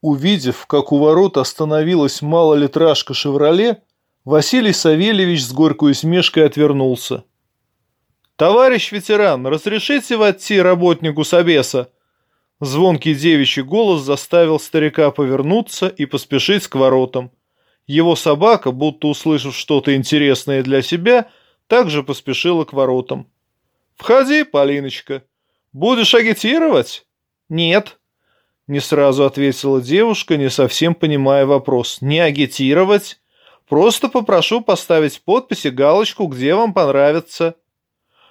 Увидев, как у ворот остановилась малолитражка «Шевроле», Василий Савельевич с горькой усмешкой отвернулся. «Товарищ ветеран, разрешите войти работнику Собеса?» Звонкий девичий голос заставил старика повернуться и поспешить к воротам. Его собака, будто услышав что-то интересное для себя, также поспешила к воротам. «Входи, Полиночка. Будешь агитировать?» «Нет», — не сразу ответила девушка, не совсем понимая вопрос. «Не агитировать? Просто попрошу поставить подпись и галочку, где вам понравится».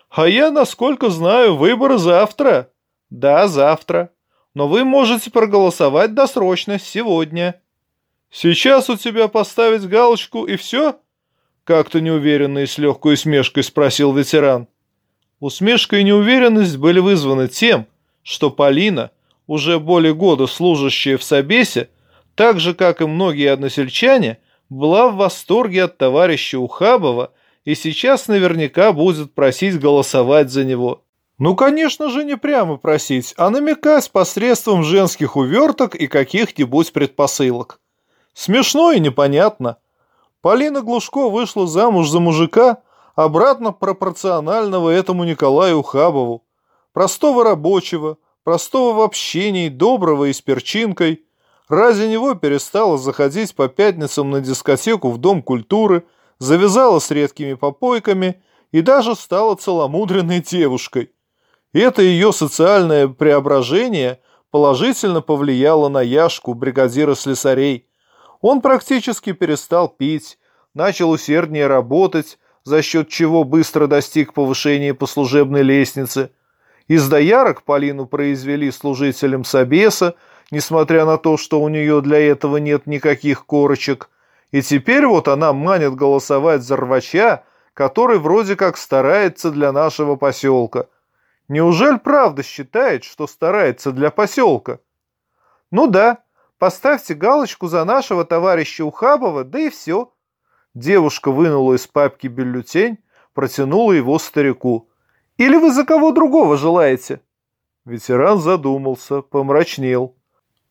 «А я, насколько знаю, выборы завтра». «Да, завтра. Но вы можете проголосовать досрочно, сегодня». «Сейчас у тебя поставить галочку и все?» Как-то неуверенно и с легкой усмешкой спросил ветеран. Усмешка и неуверенность были вызваны тем, что Полина, уже более года служащая в Собесе, так же, как и многие односельчане, была в восторге от товарища Ухабова и сейчас наверняка будет просить голосовать за него. Ну, конечно же, не прямо просить, а намекать посредством женских уверток и каких-нибудь предпосылок. Смешно и непонятно. Полина Глушко вышла замуж за мужика, обратно пропорционального этому Николаю Ухабову. Простого рабочего, простого в общении, доброго и с перчинкой. Ради него перестала заходить по пятницам на дискотеку в Дом культуры, завязала с редкими попойками и даже стала целомудренной девушкой. Это ее социальное преображение положительно повлияло на Яшку, бригадира слесарей. Он практически перестал пить, начал усерднее работать, за счет чего быстро достиг повышения по служебной лестнице. Из доярок Полину произвели служителем Собеса, несмотря на то, что у нее для этого нет никаких корочек. И теперь вот она манит голосовать за рвача, который вроде как старается для нашего поселка. Неужели правда считает, что старается для поселка? Ну да, Поставьте галочку за нашего товарища Ухабова, да и все. Девушка вынула из папки бюллетень, протянула его старику. Или вы за кого другого желаете? Ветеран задумался, помрачнел.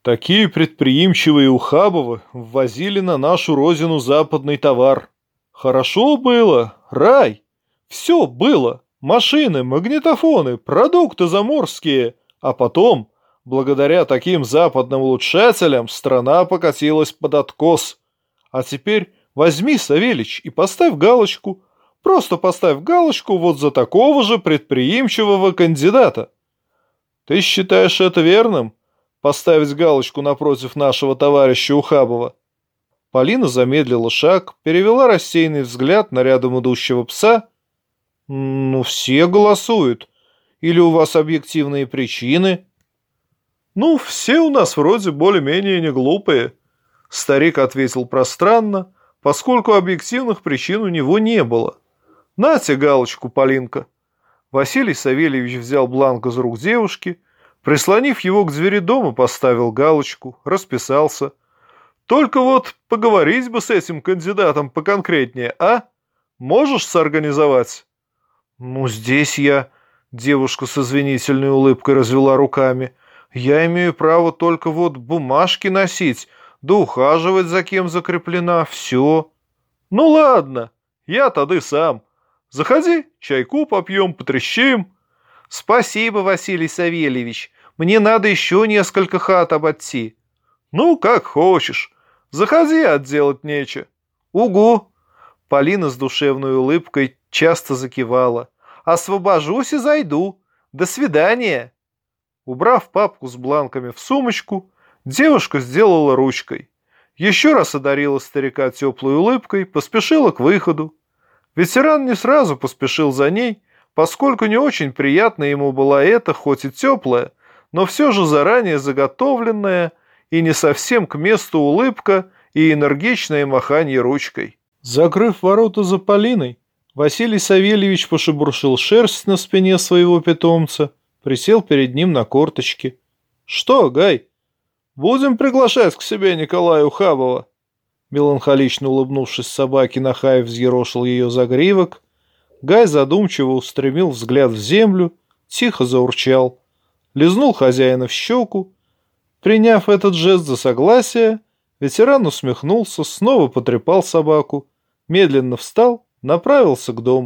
Такие предприимчивые Ухабовы ввозили на нашу родину западный товар. Хорошо было, рай. Все было. Машины, магнитофоны, продукты заморские. А потом Благодаря таким западным улучшателям страна покатилась под откос. А теперь возьми, Савельич, и поставь галочку. Просто поставь галочку вот за такого же предприимчивого кандидата. Ты считаешь это верным? Поставить галочку напротив нашего товарища Ухабова? Полина замедлила шаг, перевела рассеянный взгляд на рядом идущего пса. «Ну, все голосуют. Или у вас объективные причины?» «Ну, все у нас вроде более-менее не глупые», – старик ответил пространно, поскольку объективных причин у него не было. «Нате галочку, Полинка». Василий Савельевич взял бланк из рук девушки, прислонив его к двери дома, поставил галочку, расписался. «Только вот поговорить бы с этим кандидатом поконкретнее, а? Можешь соорганизовать?» «Ну, здесь я...» Девушка с извинительной улыбкой развела руками – я имею право только вот бумажки носить, да ухаживать за кем закреплена, все. Ну ладно, я тады сам. Заходи, чайку попьем, потрещим. Спасибо, Василий Савельевич. Мне надо еще несколько хат обойти. Ну, как хочешь. Заходи, отделать нече. Угу. Полина с душевной улыбкой часто закивала. Освобожусь и зайду. До свидания. Убрав папку с бланками в сумочку, девушка сделала ручкой. Еще раз одарила старика теплой улыбкой, поспешила к выходу. Ветеран не сразу поспешил за ней, поскольку не очень приятно ему была эта, хоть и теплая, но все же заранее заготовленная и не совсем к месту улыбка и энергичное махание ручкой. Закрыв ворота за Полиной, Василий Савельевич пошебуршил шерсть на спине своего питомца – присел перед ним на корточки. «Что, Гай, будем приглашать к себе Николая Ухабова?» Меланхолично улыбнувшись собаке, Нахаев взъерошил ее загривок. Гай задумчиво устремил взгляд в землю, тихо заурчал. Лизнул хозяина в щеку, Приняв этот жест за согласие, ветеран усмехнулся, снова потрепал собаку, медленно встал, направился к дому.